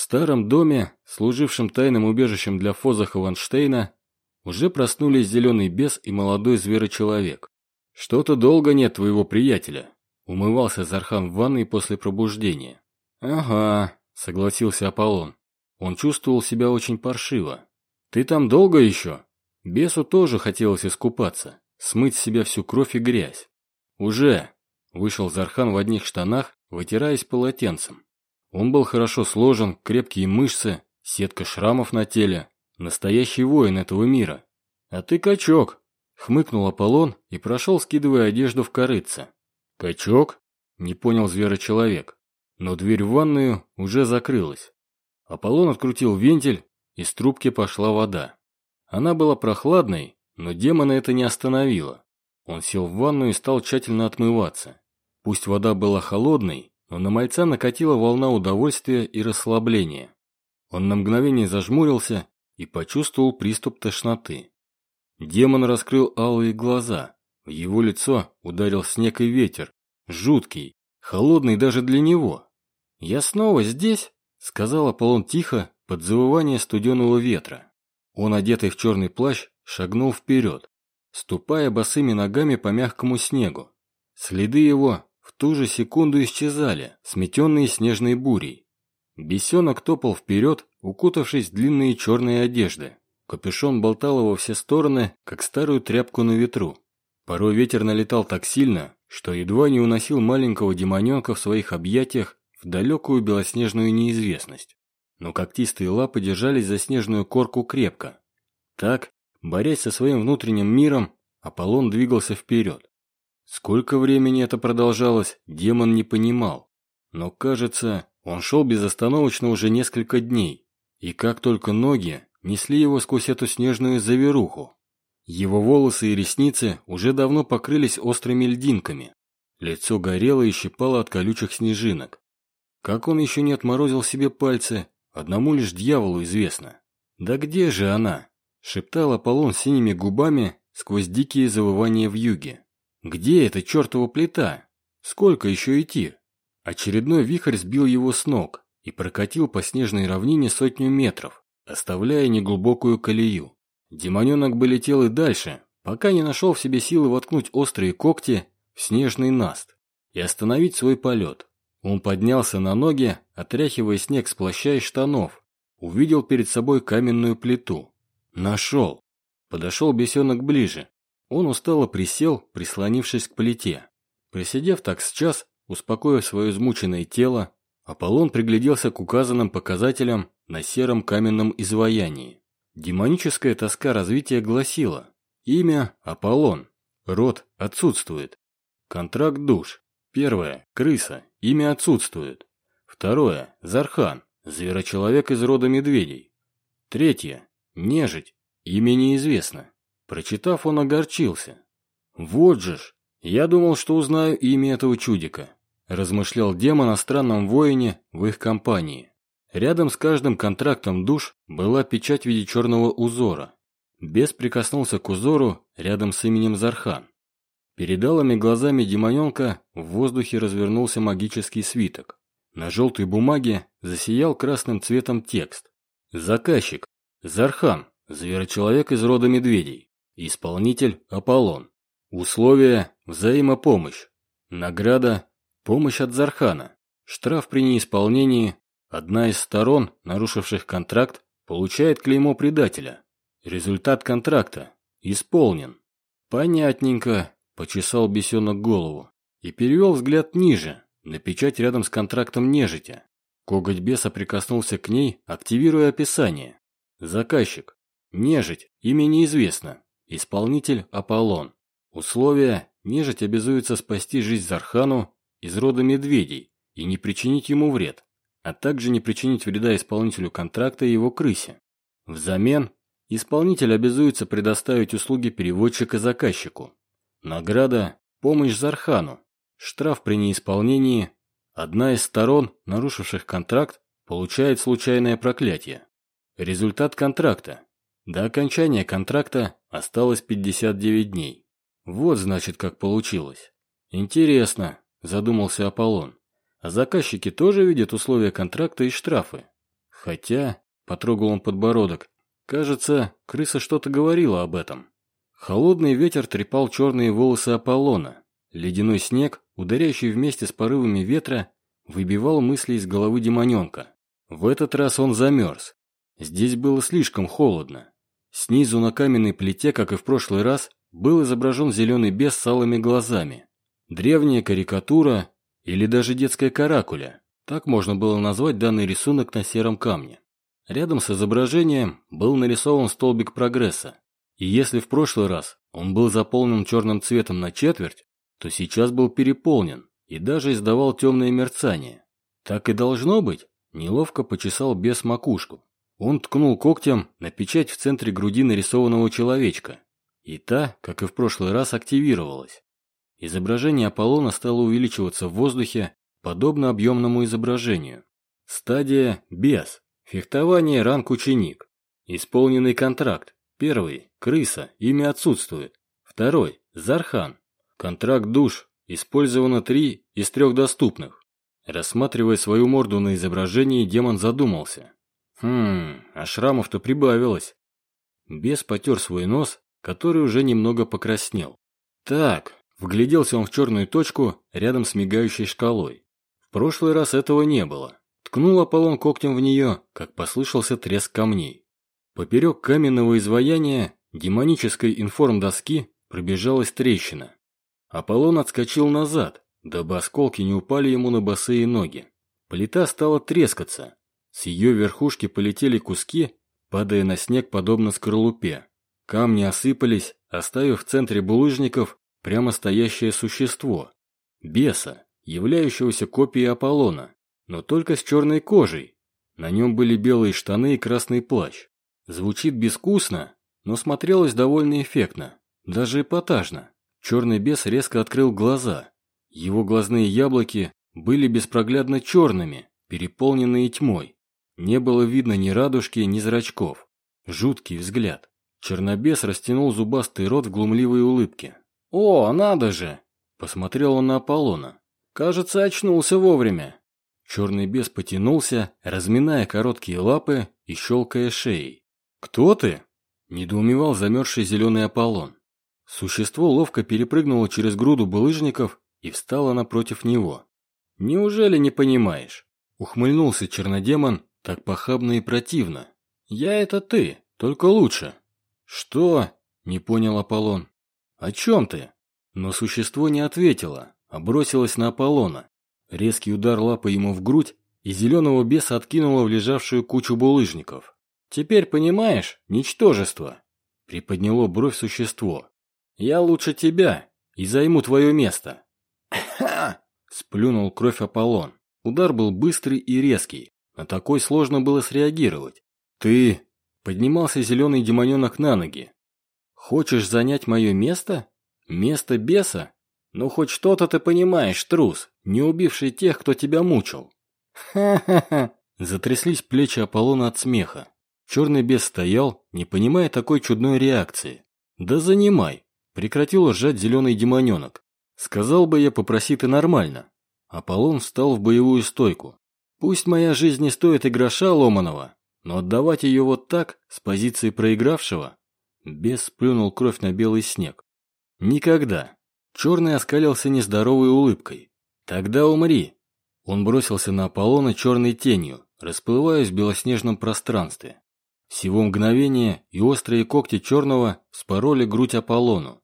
старом доме, служившем тайным убежищем для Фозаха Ванштейна, уже проснулись зеленый бес и молодой зверочеловек. «Что-то долго нет твоего приятеля», — умывался Зархан в ванной после пробуждения. «Ага», — согласился Аполлон. Он чувствовал себя очень паршиво. «Ты там долго еще?» Бесу тоже хотелось искупаться, смыть с себя всю кровь и грязь. «Уже!» – вышел Зархан в одних штанах, вытираясь полотенцем. Он был хорошо сложен, крепкие мышцы, сетка шрамов на теле. Настоящий воин этого мира. «А ты качок!» – хмыкнул Аполлон и прошел, скидывая одежду в корыце. «Качок?» – не понял зверочеловек. Но дверь в ванную уже закрылась. Аполлон открутил вентиль, из трубки пошла вода. Она была прохладной, но демона это не остановило. Он сел в ванну и стал тщательно отмываться. Пусть вода была холодной, но на мальца накатила волна удовольствия и расслабления. Он на мгновение зажмурился и почувствовал приступ тошноты. Демон раскрыл алые глаза. В его лицо ударил снег и ветер. Жуткий, холодный даже для него. «Я снова здесь?» — сказал Аполлон тихо под завывание студеного ветра. Он, одетый в черный плащ, шагнул вперед, ступая босыми ногами по мягкому снегу. Следы его в ту же секунду исчезали, сметенные снежной бурей. Бесенок топал вперед, укутавшись в длинные черные одежды. Капюшон болтал его все стороны, как старую тряпку на ветру. Порой ветер налетал так сильно, что едва не уносил маленького демоненка в своих объятиях в далекую белоснежную неизвестность. Но когтистые лапы держались за снежную корку крепко. Так, борясь со своим внутренним миром, Аполлон двигался вперед. Сколько времени это продолжалось, демон не понимал. Но, кажется, он шел безостановочно уже несколько дней. И как только ноги несли его сквозь эту снежную заверуху. Его волосы и ресницы уже давно покрылись острыми льдинками. Лицо горело и щипало от колючих снежинок. Как он еще не отморозил себе пальцы, одному лишь дьяволу известно. «Да где же она?» – шептал Аполлон синими губами сквозь дикие завывания в юге. Где эта чертова плита? Сколько еще идти? Очередной вихрь сбил его с ног и прокатил по снежной равнине сотню метров, оставляя неглубокую колею. Демоненок бы летел и дальше, пока не нашел в себе силы воткнуть острые когти в снежный наст и остановить свой полет. Он поднялся на ноги, отряхивая снег с плаща и штанов, увидел перед собой каменную плиту. Нашел. Подошел бесенок ближе, он устало присел, прислонившись к плите. Присидев так с час, успокоив свое измученное тело, Аполлон пригляделся к указанным показателям на сером каменном изваянии. Демоническая тоска развития гласила Имя – Аполлон. Род отсутствует. Контракт душ. Первое – крыса. Имя отсутствует. Второе – Зархан. Зверочеловек из рода медведей. Третье – Нежить. Имя неизвестно. Прочитав, он огорчился. «Вот же ж! Я думал, что узнаю имя этого чудика», размышлял демон о странном воине в их компании. Рядом с каждым контрактом душ была печать в виде черного узора. Бес прикоснулся к узору рядом с именем Зархан. Перед алыми глазами демоненка в воздухе развернулся магический свиток. На желтой бумаге засиял красным цветом текст. «Заказчик. Зархан. Зверочеловек из рода медведей. Исполнитель – Аполлон. Условия – взаимопомощь. Награда – помощь от Зархана. Штраф при неисполнении – одна из сторон, нарушивших контракт, получает клеймо предателя. Результат контракта – исполнен. Понятненько, почесал бесенок голову и перевел взгляд ниже, на печать рядом с контрактом нежитя. Коготь беса прикоснулся к ней, активируя описание. Заказчик. Нежить. Имя неизвестно. Исполнитель Аполлон. Условия – нежить обязуется спасти жизнь Зархану из рода медведей и не причинить ему вред, а также не причинить вреда исполнителю контракта и его крысе. Взамен исполнитель обязуется предоставить услуги переводчика заказчику. Награда – помощь Зархану. Штраф при неисполнении – одна из сторон, нарушивших контракт, получает случайное проклятие. Результат контракта до окончания контракта осталось 59 дней. Вот, значит, как получилось. Интересно, задумался Аполлон. А заказчики тоже видят условия контракта и штрафы? Хотя, потрогал он подбородок, кажется, крыса что-то говорила об этом. Холодный ветер трепал черные волосы Аполлона. Ледяной снег, ударяющий вместе с порывами ветра, выбивал мысли из головы демоненка. В этот раз он замерз. Здесь было слишком холодно. Снизу на каменной плите, как и в прошлый раз, был изображен зеленый бес с алыми глазами. Древняя карикатура или даже детская каракуля. Так можно было назвать данный рисунок на сером камне. Рядом с изображением был нарисован столбик прогресса. И если в прошлый раз он был заполнен черным цветом на четверть, то сейчас был переполнен и даже издавал темное мерцание. Так и должно быть, неловко почесал бес макушку. Он ткнул когтем на печать в центре груди нарисованного человечка. И та, как и в прошлый раз, активировалась. Изображение Аполлона стало увеличиваться в воздухе, подобно объемному изображению. Стадия «Бес». Фехтование ранг ученик. Исполненный контракт. Первый – крыса, имя отсутствует. Второй – Зархан. Контракт душ. Использовано три из трех доступных. Рассматривая свою морду на изображении, демон задумался. Хм, а шрамов-то прибавилось. Бес потер свой нос, который уже немного покраснел. Так, вгляделся он в черную точку рядом с мигающей шкалой. В прошлый раз этого не было. Ткнул Аполлон когтем в нее, как послышался треск камней. Поперек каменного изваяния демонической информдоски пробежалась трещина. Аполлон отскочил назад, дабы осколки не упали ему на босые ноги. Плита стала трескаться. С ее верхушки полетели куски, падая на снег подобно скорлупе. Камни осыпались, оставив в центре булыжников прямо стоящее существо. Беса, являющегося копией Аполлона, но только с черной кожей. На нем были белые штаны и красный плащ. Звучит безвкусно, но смотрелось довольно эффектно, даже эпатажно. Черный бес резко открыл глаза. Его глазные яблоки были беспроглядно черными, переполненные тьмой. Не было видно ни радужки, ни зрачков. Жуткий взгляд. Чернобес растянул зубастый рот в глумливой улыбке. «О, надо же!» Посмотрел он на Аполлона. «Кажется, очнулся вовремя». Черный бес потянулся, разминая короткие лапы и щелкая шеей. «Кто ты?» – недоумевал замерзший зеленый Аполлон. Существо ловко перепрыгнуло через груду булыжников и встало напротив него. «Неужели не понимаешь?» – ухмыльнулся чернодемон так похабно и противно. «Я это ты, только лучше». «Что?» – не понял Аполлон. «О чем ты?» Но существо не ответило, а бросилось на Аполлона. Резкий удар лапы ему в грудь, и зеленого беса откинуло в лежавшую кучу булыжников. «Теперь понимаешь, ничтожество!» Приподняло бровь существо. «Я лучше тебя и займу твое место!» Сплюнул кровь Аполлон. Удар был быстрый и резкий. На такой сложно было среагировать. «Ты...» Поднимался зеленый демоненок на ноги. «Хочешь занять мое место? Место беса? Ну, хоть что-то ты понимаешь, трус, не убивший тех, кто тебя мучил». «Ха-ха-ха!» Затряслись плечи Аполлона от смеха. Черный бес стоял, не понимая такой чудной реакции. «Да занимай!» Прекратил ржать зеленый демоненок. «Сказал бы я, попроси ты нормально». Аполлон встал в боевую стойку. «Пусть моя жизнь не стоит и гроша ломаного, но отдавать ее вот так, с позиции проигравшего...» Бес сплюнул кровь на белый снег. «Никогда!» Черный оскалился нездоровой улыбкой. «Тогда умри!» Он бросился на Аполлона черной тенью, расплываясь в белоснежном пространстве. Всего мгновение, и острые когти черного спороли грудь Аполлону.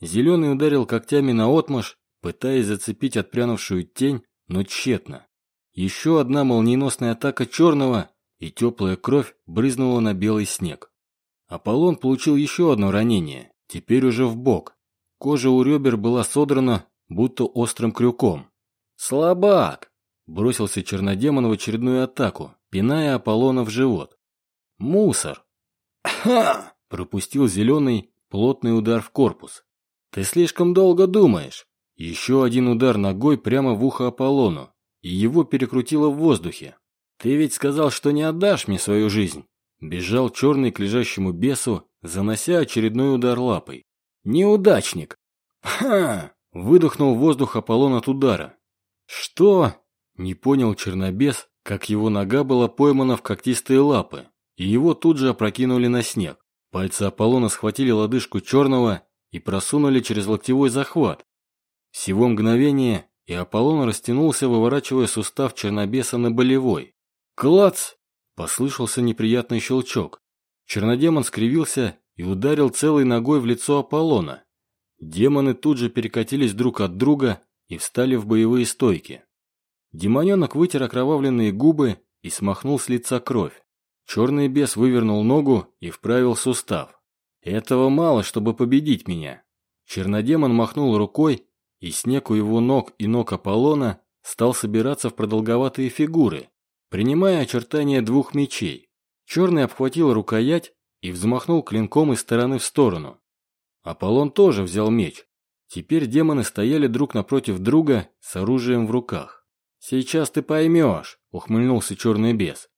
Зеленый ударил когтями на отмаш, пытаясь зацепить отпрянувшую тень, но тщетно. Еще одна молниеносная атака черного, и теплая кровь брызнула на белый снег. Аполлон получил еще одно ранение, теперь уже в бок. Кожа у ребер была содрана, будто острым крюком. «Слабак!» – бросился чернодемон в очередную атаку, пиная Аполлона в живот. «Мусор!» «Ха!» – пропустил зеленый, плотный удар в корпус. «Ты слишком долго думаешь!» Еще один удар ногой прямо в ухо Аполлону, и его перекрутило в воздухе. «Ты ведь сказал, что не отдашь мне свою жизнь!» Бежал черный к лежащему бесу, занося очередной удар лапой. «Неудачник!» «Ха!» – выдохнул воздух Аполлон от удара. «Что?» – не понял Чернобес, как его нога была поймана в когтистые лапы, и его тут же опрокинули на снег. Пальцы Аполлона схватили лодыжку черного и просунули через локтевой захват. Всего мгновение, и Аполлон растянулся, выворачивая сустав чернобеса на болевой. «Клац!» – послышался неприятный щелчок. Чернодемон скривился и ударил целой ногой в лицо Аполлона. Демоны тут же перекатились друг от друга и встали в боевые стойки. Демоненок вытер окровавленные губы и смахнул с лица кровь. Черный бес вывернул ногу и вправил сустав. Этого мало, чтобы победить меня. Чернодемон махнул рукой, и снег у его ног и ног Аполлона стал собираться в продолговатые фигуры, принимая очертания двух мечей. Черный обхватил рукоять и взмахнул клинком из стороны в сторону. Аполлон тоже взял меч. Теперь демоны стояли друг напротив друга с оружием в руках. «Сейчас ты поймешь», — ухмыльнулся черный бес.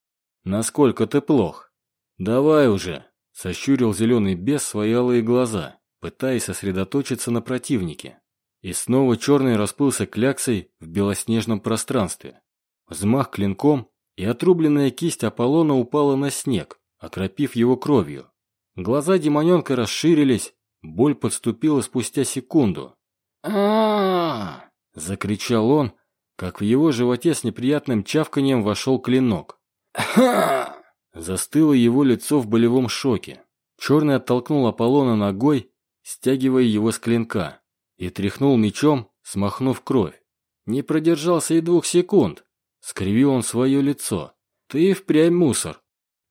«Насколько ты плох?» «Давай уже», — сощурил зеленый бес свои алые глаза, пытаясь сосредоточиться на противнике. И снова черный расплылся кляксой в белоснежном пространстве. Взмах клинком, и отрубленная кисть Аполлона упала на снег, окропив его кровью. Глаза демоненка расширились, боль подступила спустя секунду. а закричал он, как в его животе с неприятным чавканием вошел клинок. «Ха!» Застыло его лицо в болевом шоке. Черный оттолкнул Аполлона ногой, стягивая его с клинка, и тряхнул мечом, смахнув кровь. Не продержался и двух секунд. Скривил он свое лицо. «Ты впрямь мусор!»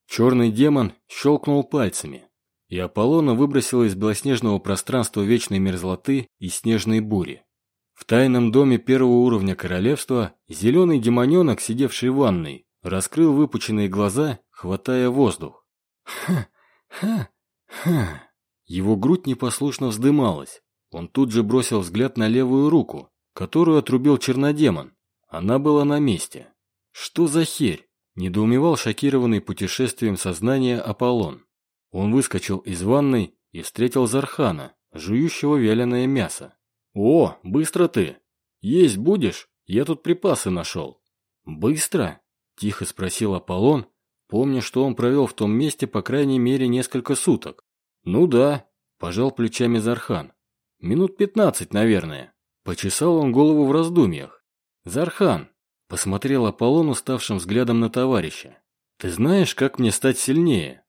Черный демон щелкнул пальцами, и Аполлона выбросила из белоснежного пространства вечной мерзлоты и снежной бури. В тайном доме первого уровня королевства зеленый демоненок, сидевший в ванной, раскрыл выпученные глаза, хватая воздух. Ха, ха, ха. Его грудь непослушно вздымалась. Он тут же бросил взгляд на левую руку, которую отрубил чернодемон. Она была на месте. Что за херь? Недоумевал шокированный путешествием сознания Аполлон. Он выскочил из ванной и встретил Зархана, жующего вяленое мясо. «О, быстро ты! Есть будешь? Я тут припасы нашел». «Быстро?» – тихо спросил Аполлон, помня, что он провел в том месте по крайней мере несколько суток. «Ну да», – пожал плечами Зархан. «Минут пятнадцать, наверное». Почесал он голову в раздумьях. «Зархан, Посмотрел Аполлон уставшим взглядом на товарища. «Ты знаешь, как мне стать сильнее?»